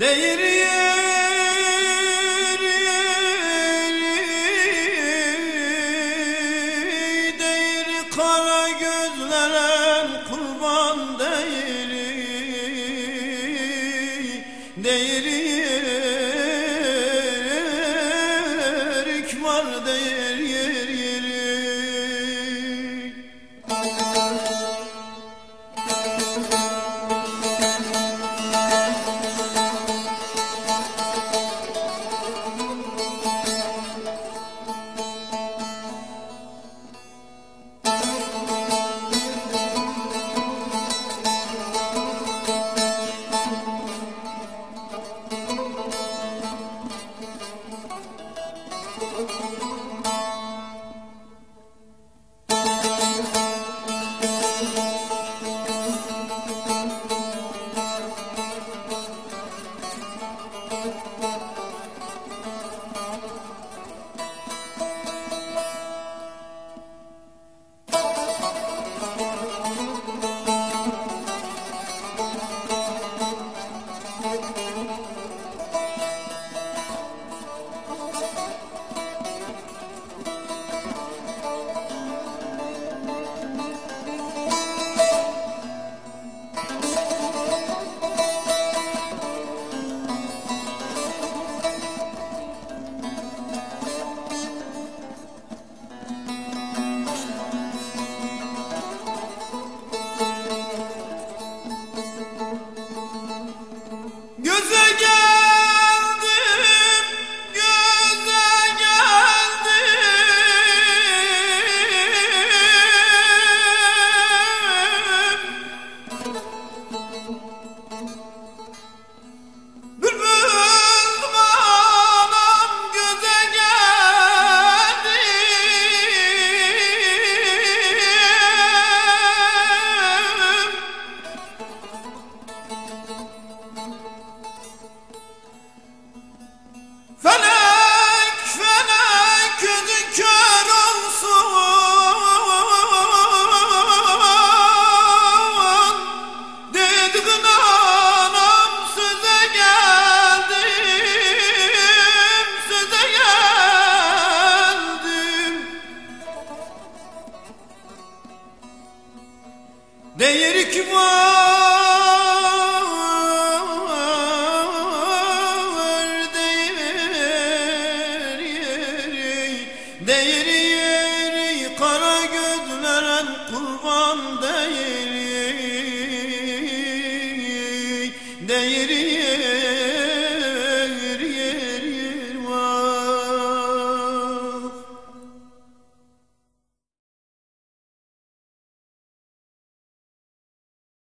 Değir yer Değir kara gözlere kurban değir Değir yerik var değir yer yeri Değeri ki var Değeri yeri Değeri yeri Kara gözleren kurban değeri